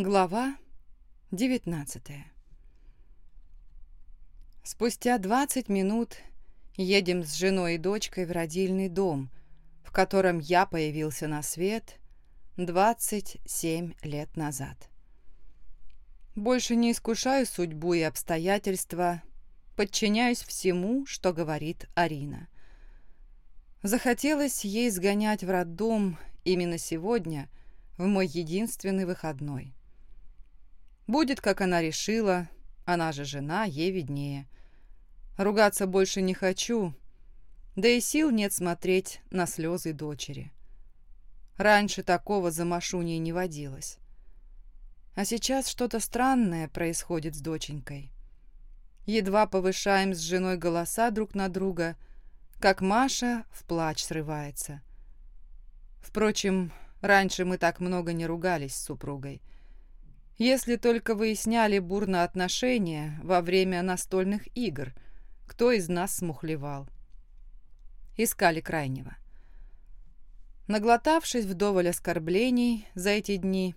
Глава 19 Спустя 20 минут едем с женой и дочкой в родильный дом, в котором я появился на свет 27 лет назад. Больше не искушаю судьбу и обстоятельства, подчиняюсь всему, что говорит Арина. Захотелось ей сгонять в роддом именно сегодня, в мой единственный выходной. Будет, как она решила, она же жена, ей виднее. Ругаться больше не хочу, да и сил нет смотреть на слезы дочери. Раньше такого за Машуней не водилось. А сейчас что-то странное происходит с доченькой. Едва повышаем с женой голоса друг на друга, как Маша в плач срывается. Впрочем, раньше мы так много не ругались с супругой. Если только выясняли бурно отношения во время настольных игр, кто из нас смухлевал. Искали крайнего. Наглотавшись вдоволь оскорблений за эти дни,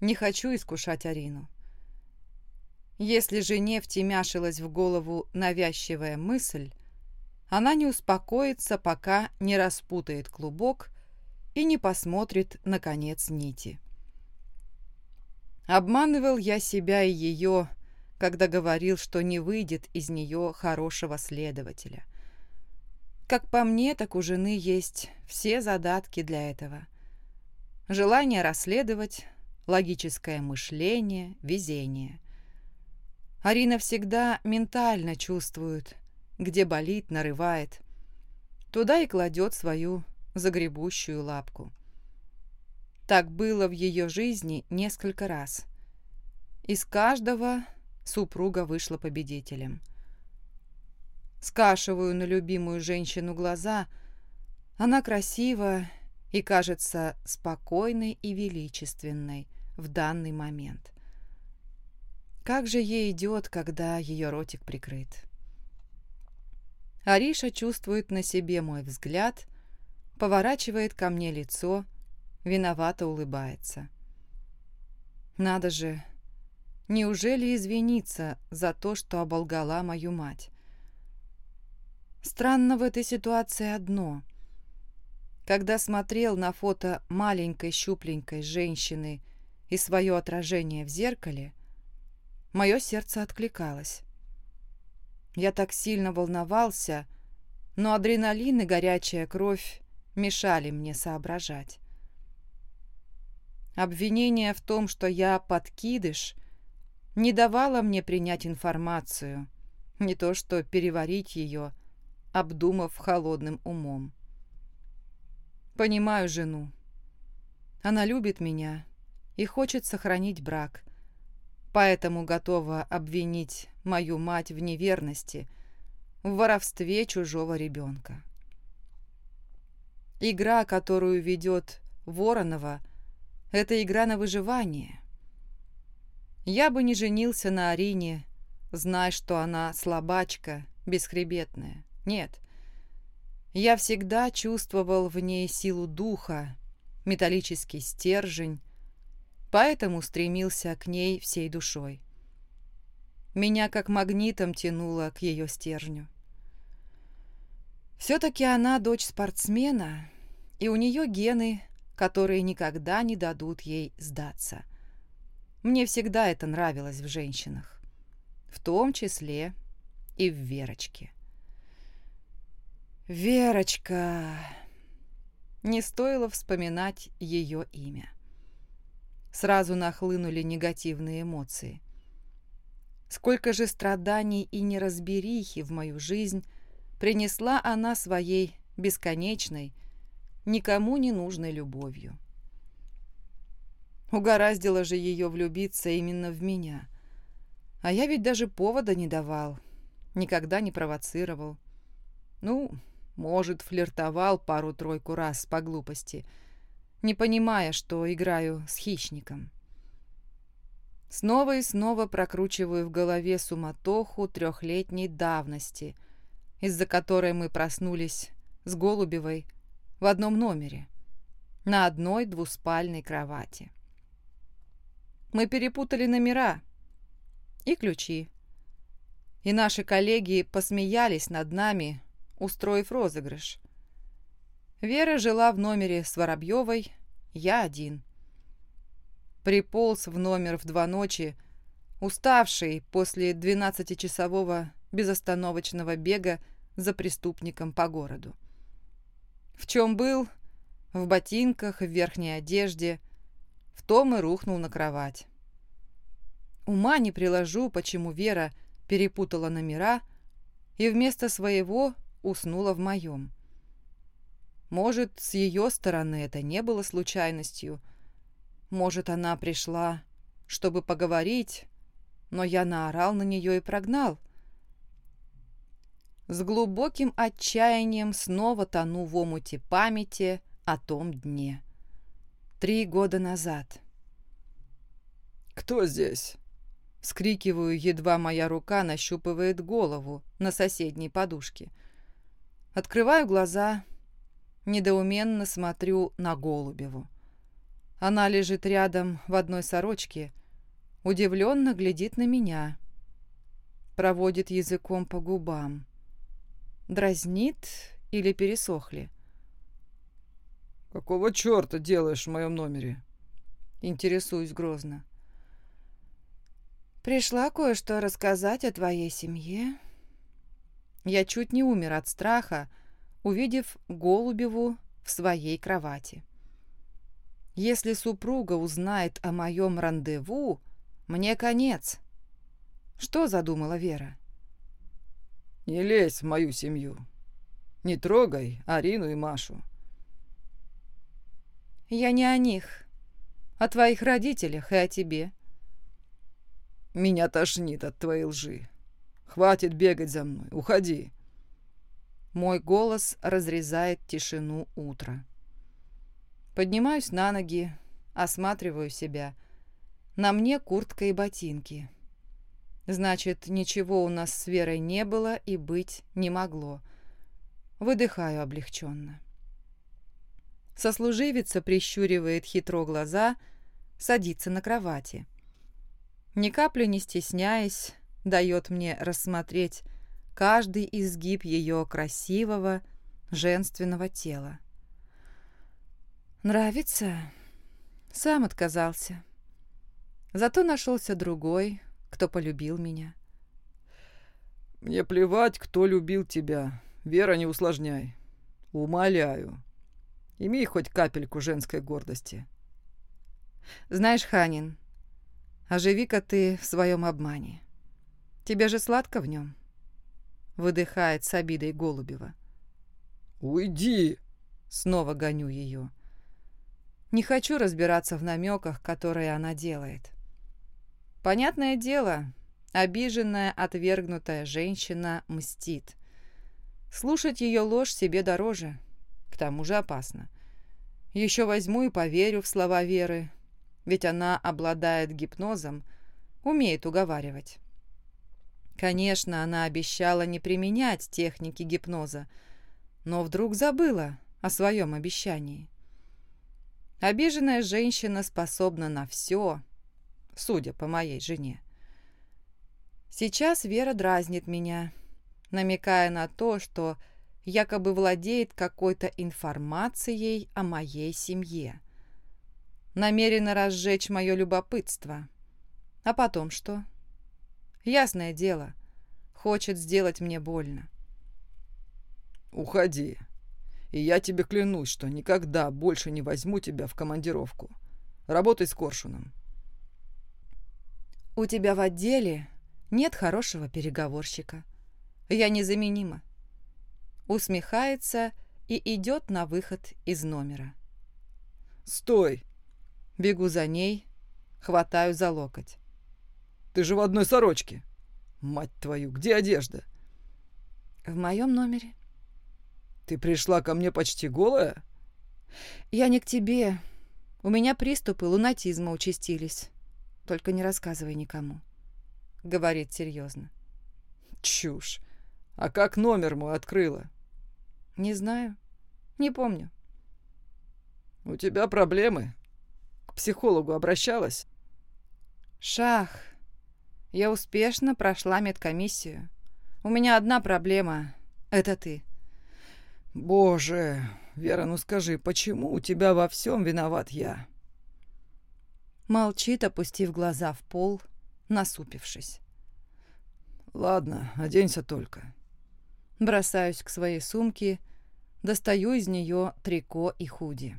не хочу искушать Арину. Если жене втемяшилась в голову навязчивая мысль, она не успокоится, пока не распутает клубок и не посмотрит на конец нити. Обманывал я себя и ее, когда говорил, что не выйдет из нее хорошего следователя. Как по мне, так у жены есть все задатки для этого. Желание расследовать, логическое мышление, везение. Арина всегда ментально чувствует, где болит, нарывает. Туда и кладет свою загребущую лапку. Так было в ее жизни несколько раз. Из каждого супруга вышла победителем. Скашиваю на любимую женщину глаза. Она красива и кажется спокойной и величественной в данный момент. Как же ей идет, когда ее ротик прикрыт. Ариша чувствует на себе мой взгляд, поворачивает ко мне лицо виновато улыбается. Надо же, неужели извиниться за то, что оболгала мою мать? Странно в этой ситуации одно. Когда смотрел на фото маленькой щупленькой женщины и свое отражение в зеркале, мое сердце откликалось. Я так сильно волновался, но адреналин и горячая кровь мешали мне соображать. Обвинение в том, что я подкидыш, не давало мне принять информацию, не то что переварить ее, обдумав холодным умом. Понимаю жену. Она любит меня и хочет сохранить брак, поэтому готова обвинить мою мать в неверности, в воровстве чужого ребенка. Игра, которую ведет Воронова – это игра на выживание. Я бы не женился на Арине, зная, что она слабачка, бесхребетная. Нет. Я всегда чувствовал в ней силу духа, металлический стержень, поэтому стремился к ней всей душой. Меня как магнитом тянуло к ее стержню. Все-таки она дочь спортсмена, и у нее гены которые никогда не дадут ей сдаться. Мне всегда это нравилось в женщинах, в том числе и в Верочке. Верочка. Не стоило вспоминать ее имя. Сразу нахлынули негативные эмоции. Сколько же страданий и неразберихи в мою жизнь принесла она своей бесконечной, никому не нужной любовью. Угораздило же ее влюбиться именно в меня. А я ведь даже повода не давал, никогда не провоцировал. Ну, может, флиртовал пару-тройку раз по глупости, не понимая, что играю с хищником. Снова и снова прокручиваю в голове суматоху трехлетней давности, из-за которой мы проснулись с Голубевой в одном номере, на одной двуспальной кровати. Мы перепутали номера и ключи. И наши коллеги посмеялись над нами, устроив розыгрыш. Вера жила в номере с Воробьевой, я один. Приполз в номер в два ночи, уставший после двенадцатичасового безостановочного бега за преступником по городу. В чем был? В ботинках, в верхней одежде. В том и рухнул на кровать. Ума не приложу, почему Вера перепутала номера и вместо своего уснула в моем. Может, с ее стороны это не было случайностью. Может, она пришла, чтобы поговорить, но я наорал на нее и прогнал. С глубоким отчаянием снова тону в омуте памяти о том дне. Три года назад. «Кто здесь?» Скрикиваю, едва моя рука нащупывает голову на соседней подушке. Открываю глаза, недоуменно смотрю на Голубеву. Она лежит рядом в одной сорочке, удивленно глядит на меня, проводит языком по губам. Дразнит или пересохли? «Какого черта делаешь в моем номере?» Интересуюсь грозно. «Пришла кое-что рассказать о твоей семье». Я чуть не умер от страха, увидев Голубеву в своей кровати. Если супруга узнает о моем рандеву, мне конец. Что задумала Вера? Не лезь в мою семью. Не трогай Арину и Машу. Я не о них, о твоих родителях и о тебе. Меня тошнит от твоей лжи. Хватит бегать за мной. Уходи. Мой голос разрезает тишину утра. Поднимаюсь на ноги, осматриваю себя. На мне куртка и ботинки. Значит, ничего у нас с Верой не было и быть не могло. Выдыхаю облегченно. Сослуживица прищуривает хитро глаза, садится на кровати. Ни капли не стесняясь, дает мне рассмотреть каждый изгиб ее красивого женственного тела. Нравится? Сам отказался. Зато нашелся другой, кто полюбил меня. Мне плевать, кто любил тебя. Вера, не усложняй. Умоляю. Имей хоть капельку женской гордости. Знаешь, Ханин, оживи-ка ты в своем обмане. Тебе же сладко в нем. Выдыхает с обидой Голубева. Уйди! Снова гоню ее. Не хочу разбираться в намеках, которые она делает. Понятное дело, обиженная, отвергнутая женщина мстит. Слушать ее ложь себе дороже, к тому же опасно. Еще возьму и поверю в слова Веры, ведь она обладает гипнозом, умеет уговаривать. Конечно, она обещала не применять техники гипноза, но вдруг забыла о своем обещании. Обиженная женщина способна на все, судя по моей жене. Сейчас Вера дразнит меня, намекая на то, что якобы владеет какой-то информацией о моей семье. Намерена разжечь мое любопытство. А потом что? Ясное дело, хочет сделать мне больно. «Уходи», и я тебе клянусь, что никогда больше не возьму тебя в командировку. Работай с Коршуном. У тебя в отделе нет хорошего переговорщика. Я незаменима. Усмехается и идет на выход из номера. «Стой!» Бегу за ней, хватаю за локоть. «Ты же в одной сорочке! Мать твою, где одежда?» «В моем номере». Ты пришла ко мне почти голая? Я не к тебе. У меня приступы лунатизма участились. Только не рассказывай никому. Говорит серьезно. Чушь. А как номер мой открыла? Не знаю. Не помню. У тебя проблемы? К психологу обращалась? «Шах, я успешно прошла медкомиссию. У меня одна проблема — это ты». «Боже, Вера, ну скажи, почему у тебя во всем виноват я?» Молчит, опустив глаза в пол, насупившись. «Ладно, оденься только». Бросаюсь к своей сумке, достаю из нее трико и худи.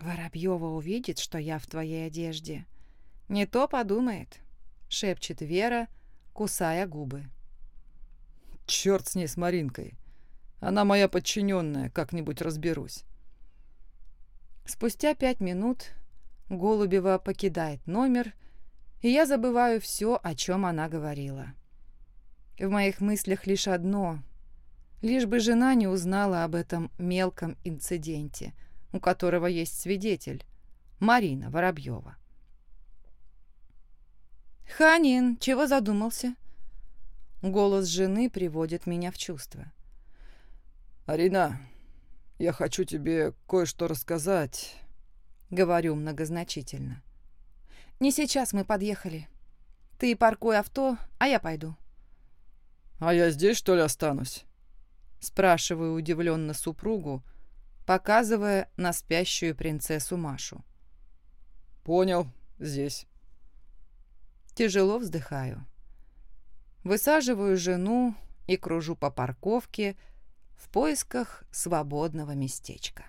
Воробьева увидит, что я в твоей одежде. Не то подумает, шепчет Вера, кусая губы. Черт с ней, с Маринкой. Она моя подчиненная, как-нибудь разберусь. Спустя пять минут Голубева покидает номер, и я забываю все, о чем она говорила. В моих мыслях лишь одно — лишь бы жена не узнала об этом мелком инциденте, у которого есть свидетель — Марина Воробьева. «Ханин, чего задумался?» Голос жены приводит меня в чувство. «Арина, я хочу тебе кое-что рассказать», — говорю многозначительно. «Не сейчас мы подъехали. Ты паркуй авто, а я пойду». «А я здесь, что ли, останусь?» Спрашиваю удивленно супругу, показывая на спящую принцессу Машу. «Понял, здесь». Тяжело вздыхаю. Высаживаю жену и кружу по парковке, в поисках свободного местечка.